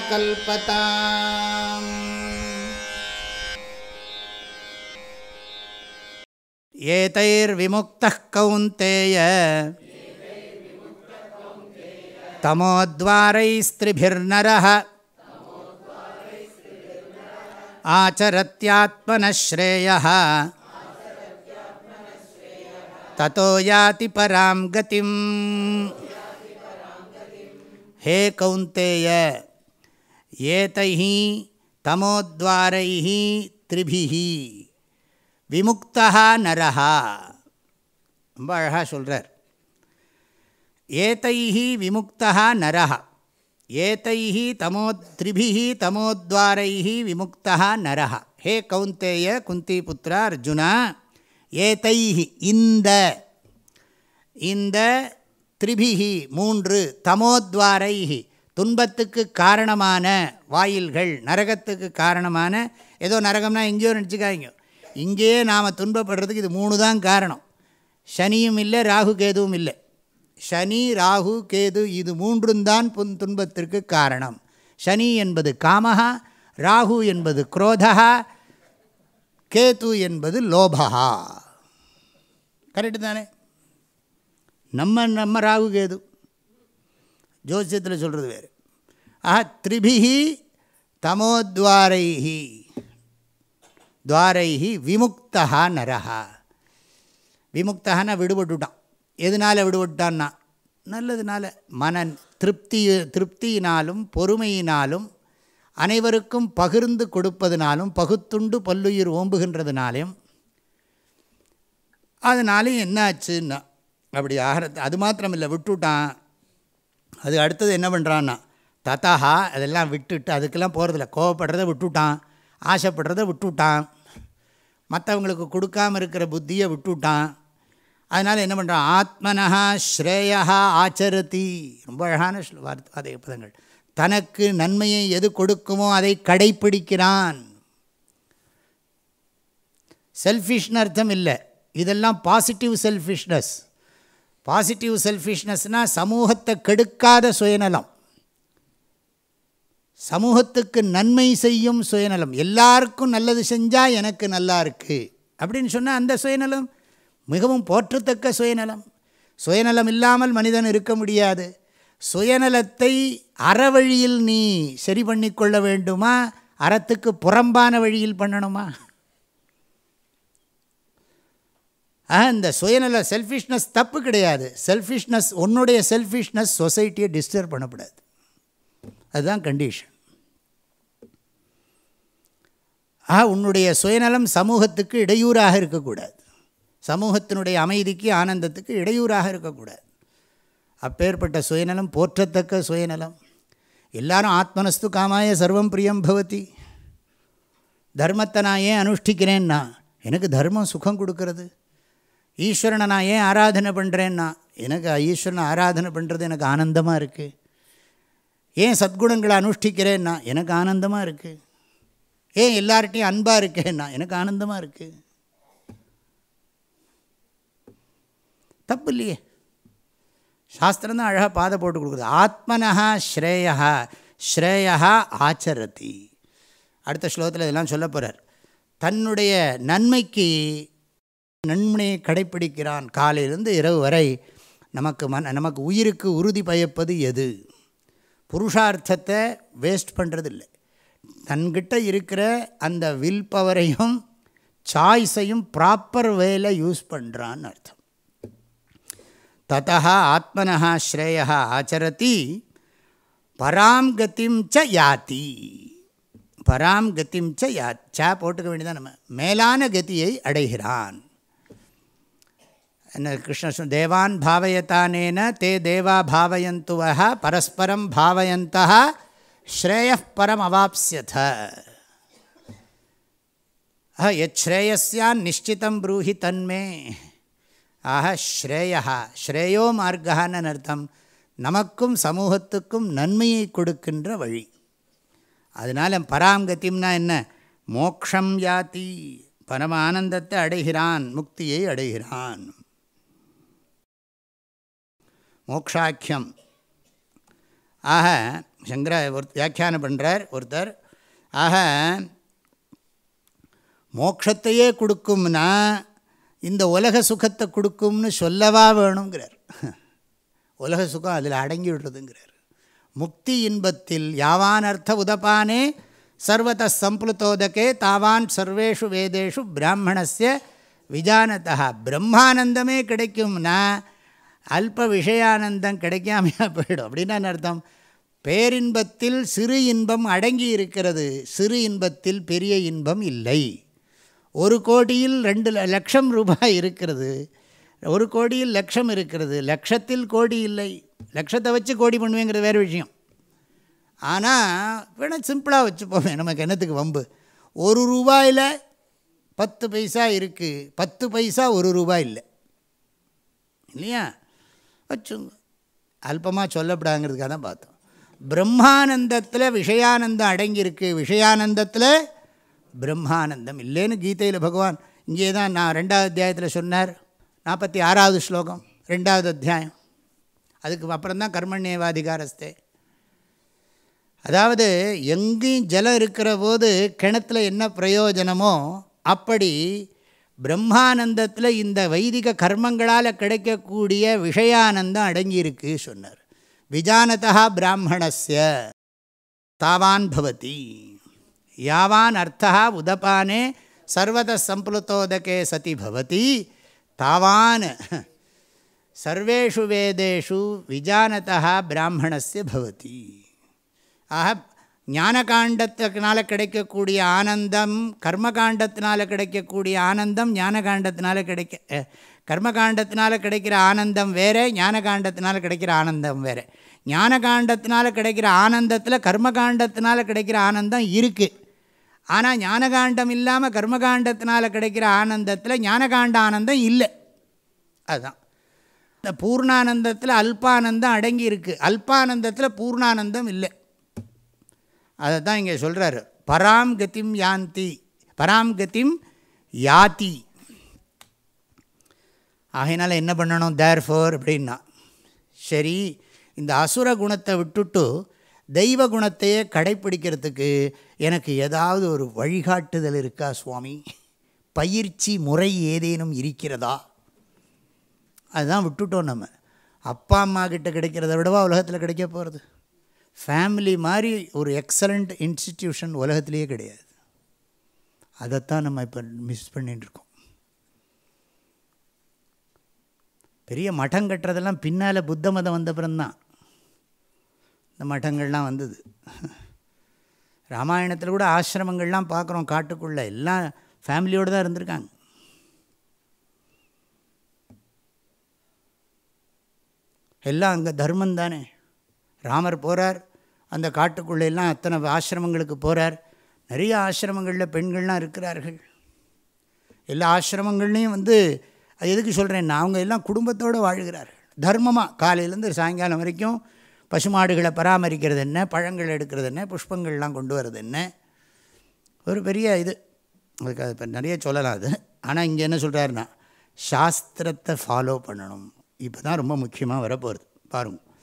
कल्पताम्। एतैर्विमुक्तः कौन्तेय। तमोद्वारैस्त्रिभिर्नरः। आचरत्यात्मनः श्रेयः ततो याति परां गतिम् ஹே கௌந்தேய ஏதை தமோத்வாரை திரிபிஹி விமுக்தா நரஹா ரொம்ப அழகாக சொல்கிறார் ஏதை விமுக்தா நரஹா ஏதை தமோ திரிபிஹி தமோத்வாரை விமுக்தா நரஹா ஹே கௌந்தேய குந்தி புத்திரா அர்ஜுனா ஏதை இந்த இந்த த்ரிபிஹி மூன்று தமோத்வாரைஹி. துன்பத்துக்கு காரணமான வாயில்கள் நரகத்துக்கு காரணமான ஏதோ நரகம்னா எங்கேயோ நினச்சிக்காங்க இங்கேயே நாம் துன்பப்படுறதுக்கு இது மூணு தான் காரணம். சனியும் இல்லை ராகு கேதுவும் இல்லை. சனி ராகு கேது இது மூன்றும் தான் புன் துன்பத்திற்கு காரணம். சனி என்பது காமஹா ராகு என்பது குரோதா கேது என்பது லோபா கரெக்டு தானே? நம்ம நம்ம ராகு கேது ஜோசியத்தில் சொல்கிறது வேறு. ஆஹா த்ரிபிஹி தமோத்வாரைஹி. துவாரைஹி விமுக்தா நரஹா. விமுக்தான்னா விடுபட்டுட்டான். எதனால் விடுபட்டான்னா? நல்லதுனால மன திருப்தி திருப்தியினாலும் பொறுமையினாலும் அனைவருக்கும் பகிர்ந்து கொடுப்பதனாலும் பகுத்துண்டு பல்லுயிர் ஓம்புகின்றதுனாலையும் அதனாலையும் என்னாச்சுன்னா அப்படி ஆகிறது அது மாத்திரம் இல்லை விட்டுவிட்டான் அது அடுத்தது என்ன பண்ணுறான்னா ததா அதெல்லாம் விட்டுட்டு அதுக்கெல்லாம் போகிறதில்ல கோவப்படுறதை விட்டுவிட்டான் ஆசைப்படுறதை விட்டுவிட்டான் மற்றவங்களுக்கு கொடுக்காமல் இருக்கிற புத்தியை விட்டுவிட்டான் அதனால் என்ன பண்ணுறான் ஆத்மனஹா ஸ்ரேயா ஆச்சரதி. ரொம்ப அழகான வார்த்தை அதே பதங்கள். தனக்கு நன்மையை எது கொடுக்குமோ அதை கடைப்பிடிக்கிறான். செல்ஃபிஷ்னு அர்த்தம் இல்லை. இதெல்லாம் பாசிட்டிவ் செல்ஃபிஷ்னஸ் பாசிட்டிவ் செல்ஃபிஷ்னஸ்னால் சமூகத்தை கெடுக்காத சுயநலம். சமூகத்துக்கு நன்மை செய்யும் சுயநலம். எல்லாருக்கும் நல்லது செஞ்சால் எனக்கு நல்லா இருக்குது அப்படின்னு சொன்னால் அந்த சுயநலம்? மிகவும் போற்றத்தக்க சுயநலம். சுயநலம் இல்லாமல் மனிதன் இருக்க முடியாது. சுயநலத்தை அறவழியில் நீ சரி பண்ணி கொள்ள வேண்டுமா? அறத்துக்கு புறம்பான வழியில் பண்ணணுமா? ஆ இந்த சுயநல செல்ஃபிஷ்னஸ் தப்பு கிடையாது. செல்ஃபிஷ்னஸ் உன்னுடைய செல்ஃபிஷ்னஸ் சொசைட்டியை டிஸ்டர்ப் பண்ணக்கூடாது அதுதான் கண்டிஷன் ஆக உன்னுடைய சுயநலம் சமூகத்துக்கு இடையூறாக இருக்கக்கூடாது. சமூகத்தினுடைய அமைதிக்கு ஆனந்தத்துக்கு இடையூறாக இருக்கக்கூடாது. அப்பேற்பட்ட சுயநலம் போற்றத்தக்க சுயநலம். எல்லாரும் ஆத்மனஸ்து காமாய சர்வம் பிரியம் பவதி. தர்மத்தை நான் ஏன் அனுஷ்டிக்கிறேன்னா எனக்கு தர்மம் சுகம் கொடுக்கறது. ஈஸ்வரனை நான் ஏன் ஆராதனை பண்ணுறேன்னா எனக்கு ஈஸ்வரனை ஆராதனை பண்ணுறது எனக்கு ஆனந்தமாக இருக்குது ஏன் சத்குணங்களை அனுஷ்டிக்கிறேன்னா எனக்கு ஆனந்தமாக இருக்குது ஏன் எல்லார்ட்டையும் அன்பாக இருக்கேன்னா எனக்கு ஆனந்தமாக இருக்குது தப்பு இல்லையே சாஸ்திரம் தான் அழகாக பாதை போட்டு கொடுக்குது. ஆத்மனஹா ஸ்ரேயா ஸ்ரேயா ஆச்சரதி. அடுத்த ஸ்லோகத்தில் இதெல்லாம் சொல்ல போகிறார் தன்னுடைய நன்மைக்கு நன்மையை கடைப்பிடிக்கிறான். காலையிலேருந்து இரவு வரை நமக்கு மன நமக்கு உயிருக்கு உறுதி பயப்பது எது? புருஷார்த்தத்தை வேஸ்ட் பண்ணுறதில்லை தன்கிட்ட இருக்கிற அந்த வில் பவரையும் சாய்ஸையும் ப்ராப்பர் வேல யூஸ் பண்ணுறான்னு அர்த்தம். ததா ஆத்மனா ஸ்ரேயா ஆச்சரதி பராம் கத்திம் ச யாத்தி பராம் கத்திம் ச யா சா போட்டுக்க வேண்டியதான் நம்ம. மேலான கதியை அடைகிறான். என்ன கிருஷ்ண தேவான் பாவயத்தானேன தே தேவா பாவயந்துவ பரஸ்பரம் பாவயந்தா ஸ்ரேய பரம் அவாப்சியத ஆஹ எச்ரேயஸ்யான் நிஷ்டிதம் ப்ரூஹி தன்மே. ஆக ஸ்ரேயா ஸ்ரேயோ மார்க்கான்னு அர்த்தம். நமக்கும் சமூகத்துக்கும் நன்மையை கொடுக்கின்ற வழி. அதனால் பராங்கத்திம்னா என்ன? மோக்ஷம் யாத்தி பரம ஆனந்தத்தை அடைகிறான் முக்தியை அடைகிறான். மோக்ஷாக்கியம். ஆக சங்கர ஒரு வியாக்கியானம் பண்ணுறார் ஒருத்தர். ஆக மோக்ஷத்தையே கொடுக்கும்னா இந்த உலக சுகத்தை கொடுக்கும்னு சொல்லவா வேணுங்கிறார் உலக சுகம் அதில் அடங்கி விடுறதுங்கிறார். முக்தி இன்பத்தில் யாவான் அர்த்த உதப்பானே சர்வத சம்பளுத்தோதகே தாவான் சர்வேஷு வேதேஷு பிராமணஸ்ய விஜானதா பிரம்மானந்தமே கிடைக்கும்னா அல்ப விஷயானந்தம் கிடைக்காமையாக போயிடும். அப்படின்னா என்ன அர்த்தம்? பேரின்பத்தில் சிறு இன்பம் அடங்கி இருக்கிறது. சிறு இன்பத்தில் பெரிய இன்பம் இல்லை. ஒரு கோடியில் ரெண்டு லட்சம் ரூபாய் இருக்கிறது. ஒரு கோடியில் லட்சம் இருக்கிறது. லட்சத்தில் கோடி இல்லை. லட்சத்தை வச்சு கோடி பண்ணுவேங்கிறது வேறு விஷயம். ஆனால் வேணால் சிம்பிளாக வச்சுப்போமே. நமக்கு என்னத்துக்கு வம்பு? ஒரு ரூபாயில் பத்து பைசா இருக்குது பத்து பைசா ஒரு ரூபாய் இல்லை. இல்லையா? வச்சுங்க. அல்பமாக சொல்லப்படாங்கிறதுக்காக தான் பார்த்தோம். பிரம்மானந்தத்தில் விஷயானந்தம் அடங்கியிருக்கு. விஷயானந்தத்தில் பிரம்மானந்தம் இல்லைன்னு கீதையில் பகவான் இங்கே தான் நான் ரெண்டாவது அத்தியாயத்தில் சொன்னார். நாற்பத்தி ஆறாவது ஸ்லோகம் ரெண்டாவது அத்தியாயம். அதுக்கு அப்புறம் தான் கர்மண்யவாதிகாரஸ்தே. அதாவது எங்கேயும் ஜலம் இருக்கிற போது கிணத்துல என்ன பிரயோஜனமோ அப்படி பிரம்மானந்தத்தில் இந்த வைதிக கர்மங்களால் கிடைக்கக்கூடிய விஷயானந்தம் அடங்கியிருக்கு சொன்னார். விஜானதா பிராமணஸ்ய தாவான் பவதி. யாவான் அர்த்தா உதபானே சர்வத சம்பளுத்தோதகே சதி பவதி. தாவான் சர்வேஷு வேதேஷு விஜானதா பிராமணஸ்ய பவதி. ஆக ஞானகாண்டத்தினால கிடைக்கக்கூடிய ஆனந்தம் கர்மகாண்டத்தினால கிடைக்கக்கூடிய ஆனந்தம் ஞானகாண்டத்தினால கிடைக்க கர்மகாண்டத்தினால கிடைக்கிற ஆனந்தம் வேறு ஞானகாண்டத்தினால கிடைக்கிற ஆனந்தம் வேறு. ஞானகாண்டத்தினால கிடைக்கிற ஆனந்தத்தில் கர்மகாண்டத்தினால கிடைக்கிற ஆனந்தம் இருக்குது ஆனால் ஞானகாண்டம் இல்லாமல் கர்மகாண்டத்தினால கிடைக்கிற ஆனந்தத்தில் ஞானகாண்ட ஆனந்தம் இல்லை. அதுதான் இந்த பூர்ணானந்தத்தில் அல்பானந்தம் அடங்கி இருக்குது அல்பானந்தத்தில் பூர்ணானந்தம் இல்லை. அதை தான் இங்கே சொல்கிறாரு பராம் கதிம் யாந்தி. பராம் கதிம் யாதி. ஆகையினால என்ன பண்ணணும்? தேர் ஃபோர் அப்படின்னா சரி இந்த அசுர குணத்தை விட்டுட்டு தெய்வ குணத்தையே கடைப்பிடிக்கிறதுக்கு எனக்கு ஏதாவது ஒரு வழிகாட்டுதல் இருக்கா சுவாமி? பயிற்சி முறை ஏதேனும் இருக்கிறதா? அதுதான் விட்டுட்டோம் நம்ம. அப்பா அம்மா கிட்ட கிடைக்கிறத விடவா உலகத்தில் கிடைக்க போகிறது ஃபேமிலி மாதிரி ஒரு எக்ஸலண்ட் இன்ஸ்டிடியூஷன் உலகத்திலேயே கிடையாது. அதைத்தான் நம்ம இப்போ மிஸ் பண்ணிட்டுருக்கோம் பெரிய மடம் கட்டுறதெல்லாம் பின்னால் புத்த மதம் வந்த பிறந்தான் இந்த மட்டங்கள்லாம் வந்தது. ராமாயணத்தில் கூட ஆசிரமங்கள்லாம் பார்க்குறோம் காட்டுக்குள்ளே. எல்லாம் ஃபேமிலியோடு தான் இருந்திருக்காங்க. எல்லாம் அங்கே தர்மம் தானே. ராமர் போகிறார் அந்த காட்டுக்குள்ளெல்லாம் அத்தனை ஆசிரமங்களுக்கு போகிறார் நிறைய ஆசிரமங்களில் பெண்கள்லாம் இருக்கிறார்கள். எல்லா ஆசிரமங்கள்லேயும் வந்து அது எதுக்கு சொல்கிறேன்னா அவங்க எல்லாம் குடும்பத்தோடு வாழ்கிறார்கள். தர்மமாக காலையிலேருந்து சாயங்காலம் வரைக்கும் பசுமாடுகளை பராமரிக்கிறது என்ன பழங்கள் எடுக்கிறது என்ன புஷ்பங்கள்லாம் கொண்டு வர்றது என்ன? ஒரு பெரிய இது. அதுக்கு அது இப்போ நிறைய சொல்லலாம் அது. ஆனால் இங்கே என்ன சொல்கிறாருன்னா சாஸ்திரத்தை ஃபாலோ பண்ணணும். இப்போ தான் ரொம்ப முக்கியமாக வரப்போகிறது பாருங்கள்